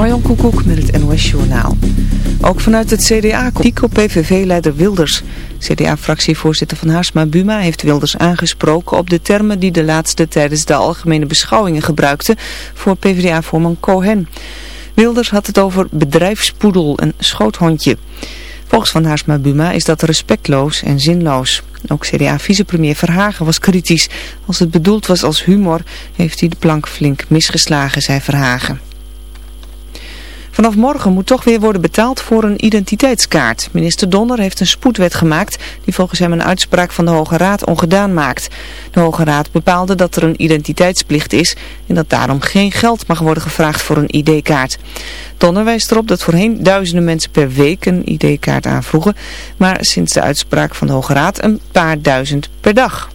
Marjon Koekoek met het NOS Journaal. Ook vanuit het CDA komt op PVV-leider Wilders. CDA-fractievoorzitter van Haarsma Buma heeft Wilders aangesproken op de termen die de laatste tijdens de algemene beschouwingen gebruikte voor PvdA-voorman Cohen. Wilders had het over bedrijfspoedel en schoothondje. Volgens Van Haarsma Buma is dat respectloos en zinloos. Ook CDA-vicepremier Verhagen was kritisch. Als het bedoeld was als humor, heeft hij de plank flink misgeslagen, zei Verhagen. Vanaf morgen moet toch weer worden betaald voor een identiteitskaart. Minister Donner heeft een spoedwet gemaakt die volgens hem een uitspraak van de Hoge Raad ongedaan maakt. De Hoge Raad bepaalde dat er een identiteitsplicht is en dat daarom geen geld mag worden gevraagd voor een ID-kaart. Donner wijst erop dat voorheen duizenden mensen per week een ID-kaart aanvroegen, maar sinds de uitspraak van de Hoge Raad een paar duizend per dag.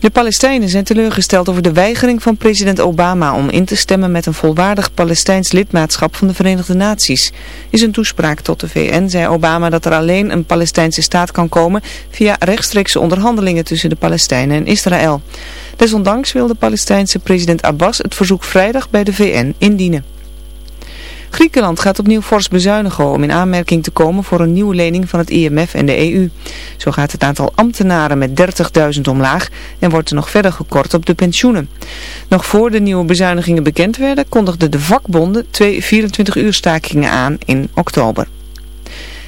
De Palestijnen zijn teleurgesteld over de weigering van president Obama om in te stemmen met een volwaardig Palestijns lidmaatschap van de Verenigde Naties. In zijn toespraak tot de VN zei Obama dat er alleen een Palestijnse staat kan komen via rechtstreekse onderhandelingen tussen de Palestijnen en Israël. Desondanks wil de Palestijnse president Abbas het verzoek vrijdag bij de VN indienen. Griekenland gaat opnieuw fors bezuinigen om in aanmerking te komen voor een nieuwe lening van het IMF en de EU. Zo gaat het aantal ambtenaren met 30.000 omlaag en wordt er nog verder gekort op de pensioenen. Nog voor de nieuwe bezuinigingen bekend werden kondigden de vakbonden twee 24-uur stakingen aan in oktober.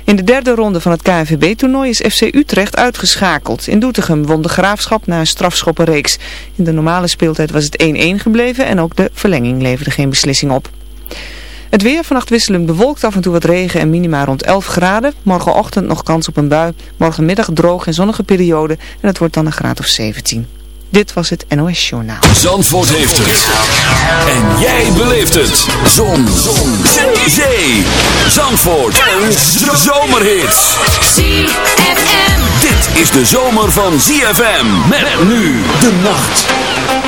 In de derde ronde van het KNVB-toernooi is FC Utrecht uitgeschakeld. In Doetinchem won de Graafschap na een strafschoppenreeks. In de normale speeltijd was het 1-1 gebleven en ook de verlenging leverde geen beslissing op. Het weer vannacht wisselend bewolkt, af en toe wat regen en minima rond 11 graden. Morgenochtend nog kans op een bui. Morgenmiddag droog en zonnige periode en het wordt dan een graad of 17. Dit was het NOS Journaal. Zandvoort heeft het. En jij beleeft het. Zon. Zon. Zee. Zandvoort. En zomerhits. ZFM. Dit is de zomer van ZFM. Met nu de nacht.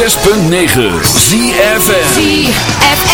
106.9 ZFM ZFM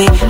me,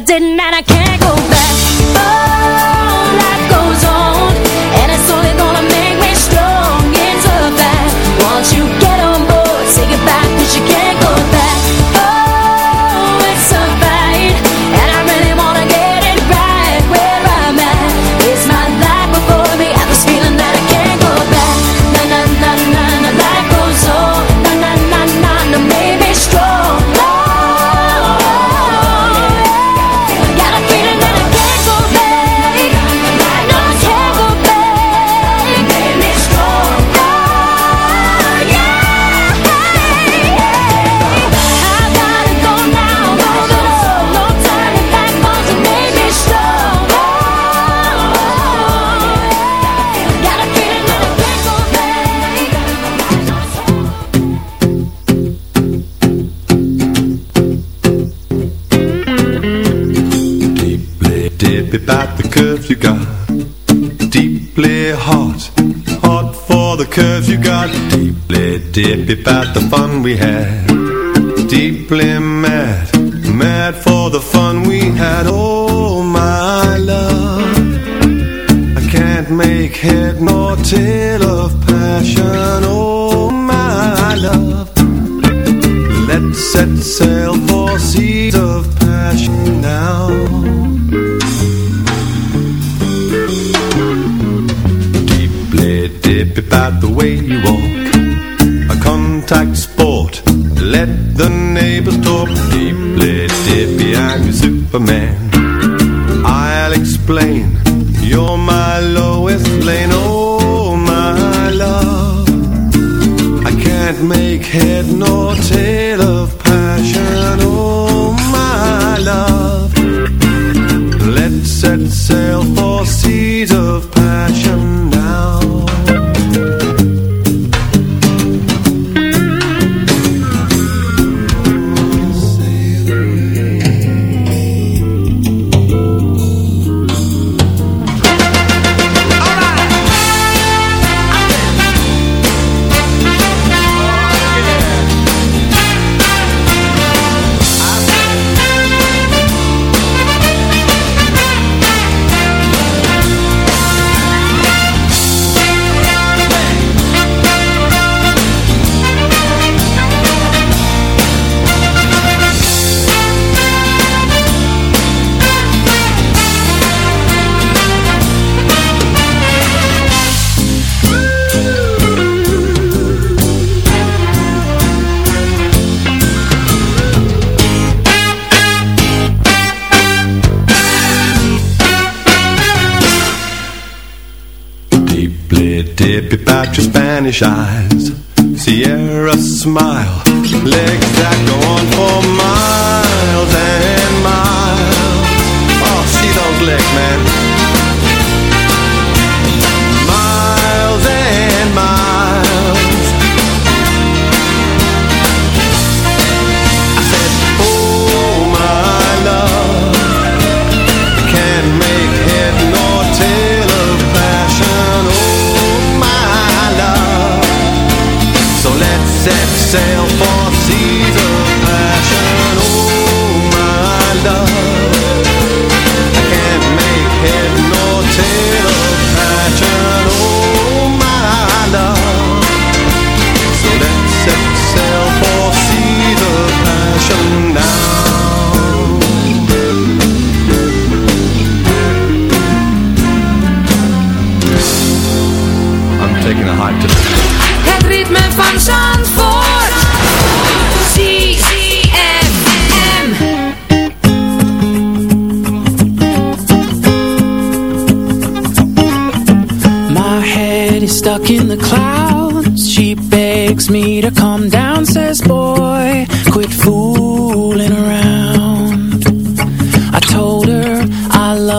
burden and I can't dip about the fun we had. Deeply mad, mad for the fun we had. Oh my love I can't make head nor tail of passion. Oh eyes, Sierra smile.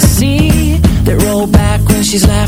the sea That roll back when she's laughing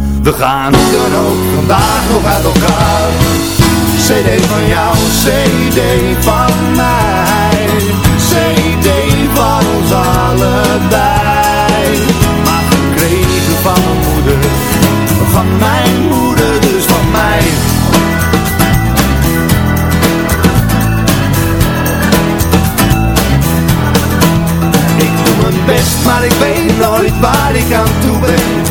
We gaan hoe dan ook vandaag nog uit elkaar. CD van jou, CD van mij. CD van ons allebei. Maar gekregen van mijn moeder, van mijn moeder, dus van mij. maar ik weet nooit waar ik aan toe ben.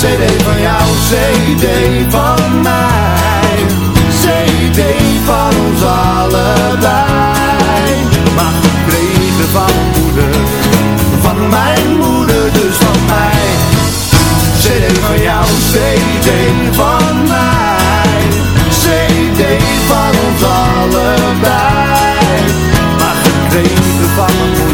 CD van jou, CD van mij. CD van ons allebei. Maar gekregen van moeder, van mijn moeder, dus van mij. CD van jou, CD van mij. CD van ons allebei. Maar gekregen van moeder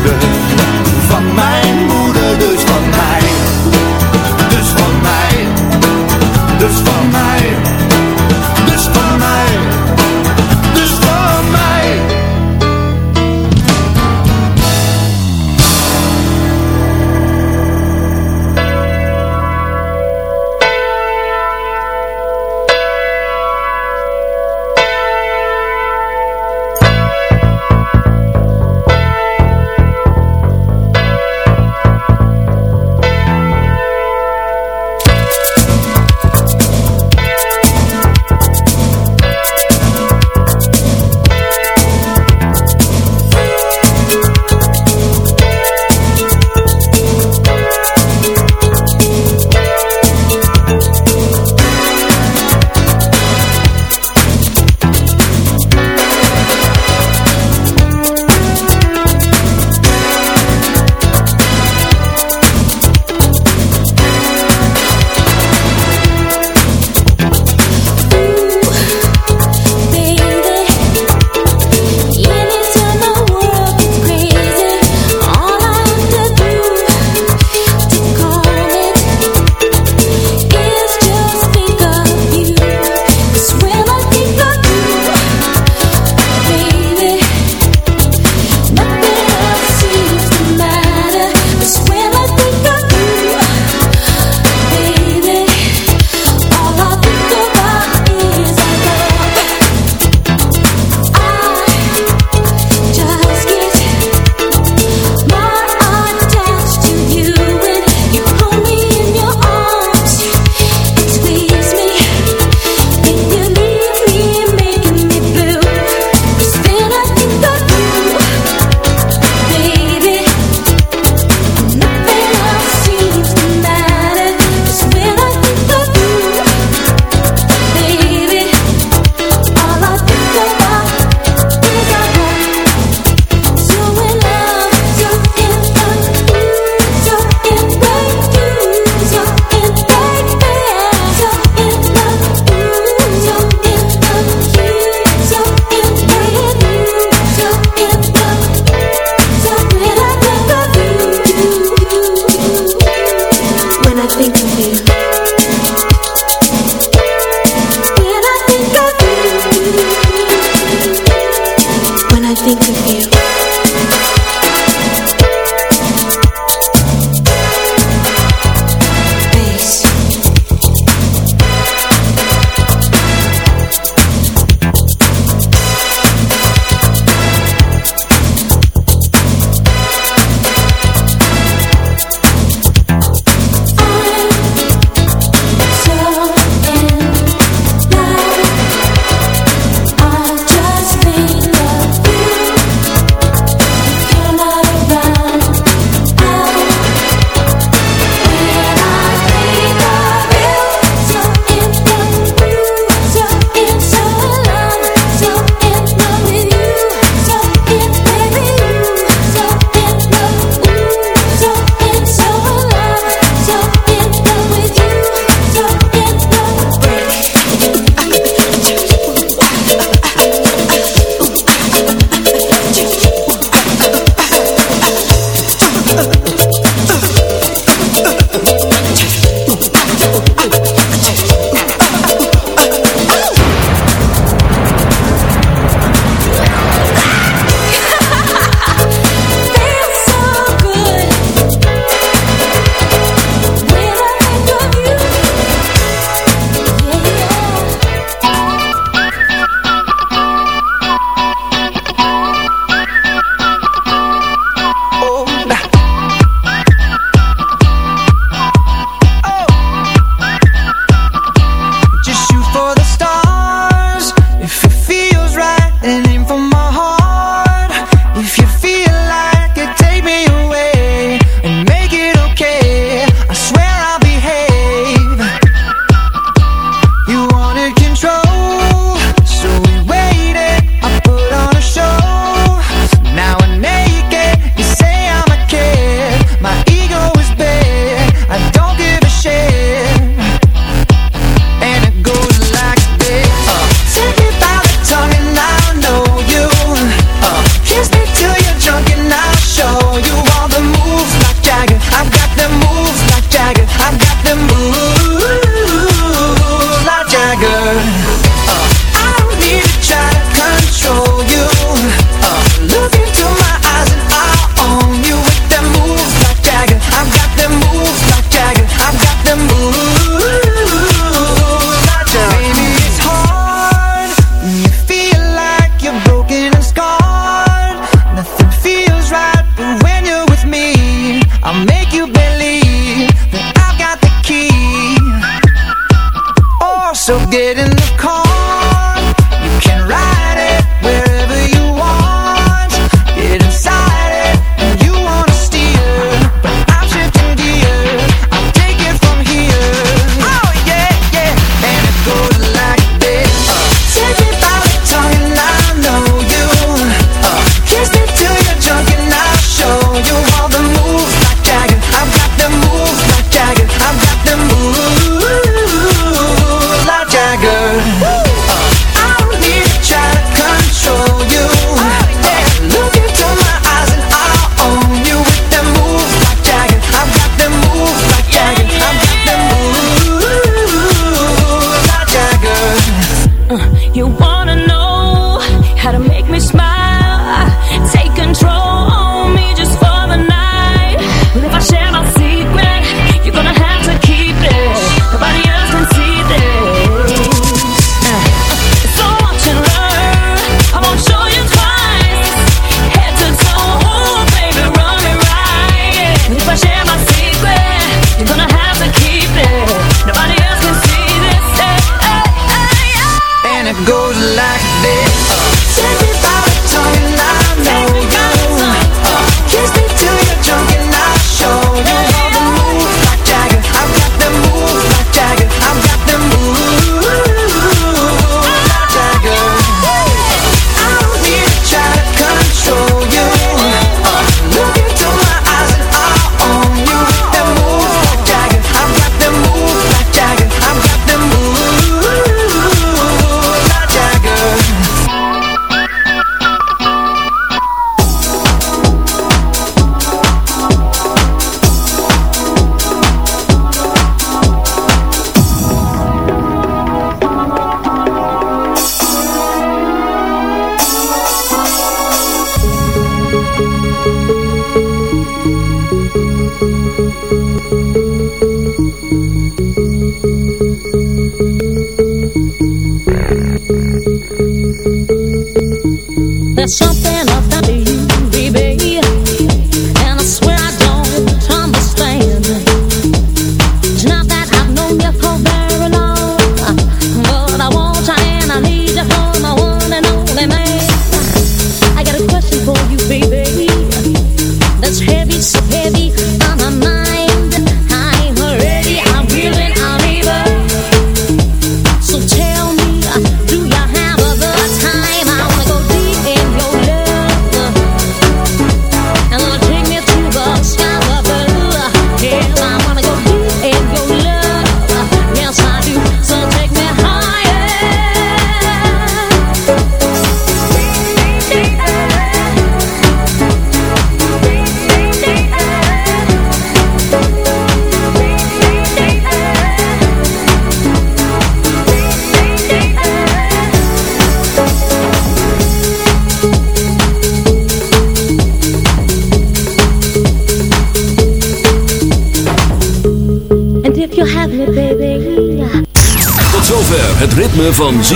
Get in the car.